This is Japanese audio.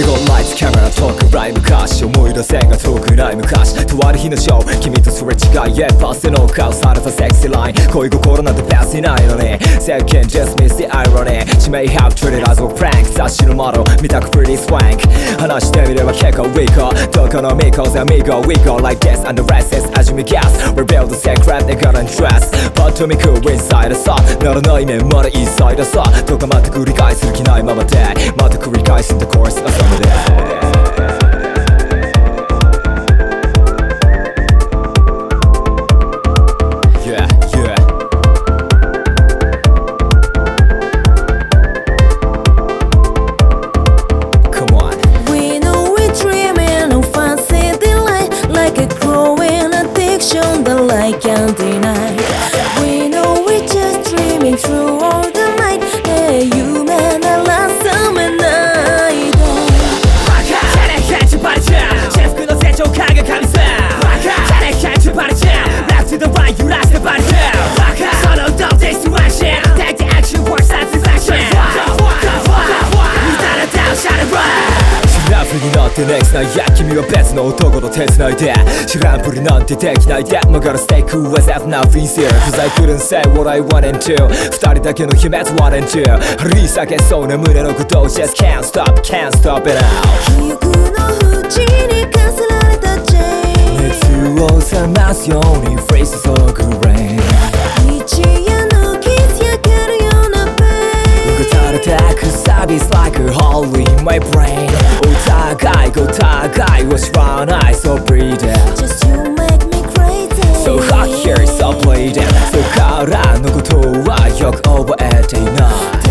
이거 We got lights, camera, talk ライム昔思い出せが遠くない昔とある日のショー君とすれ違い Yeah パスでノックアウトされたセクシーライン恋心なんてパスいないのに世間 just miss the irony She may have treated us all prank 雑誌の窓見たく pretty swank 話してみれば結構 weaker どこのミコ 's amigo We go like this and the rest is as you may guess Reveal the secret they got undressed パッと見 cool inside さならない面まだ inside さどこまで繰り返す気ないままでまた繰り返す the course 朝までらずになって next night Yeah 君は別の男と手繋いで知らんぷりなんてできないで I'm gonna stay cool as if nothing's here Cause I couldn't say what I wanted to 二人だけの秘密 one and two 張り裂けそうな胸のことを Just can't stop, can't stop it now 記憶の縁に課せられたチェーン熱を冷ますように注ぐ rain 一夜の傷焼けるようなペインうたれてくサービス like a hole in my brain お互いお互いを知らない So breathe it Just you make me crazy So hot here, so bleeding そこからのことはよく覚えていない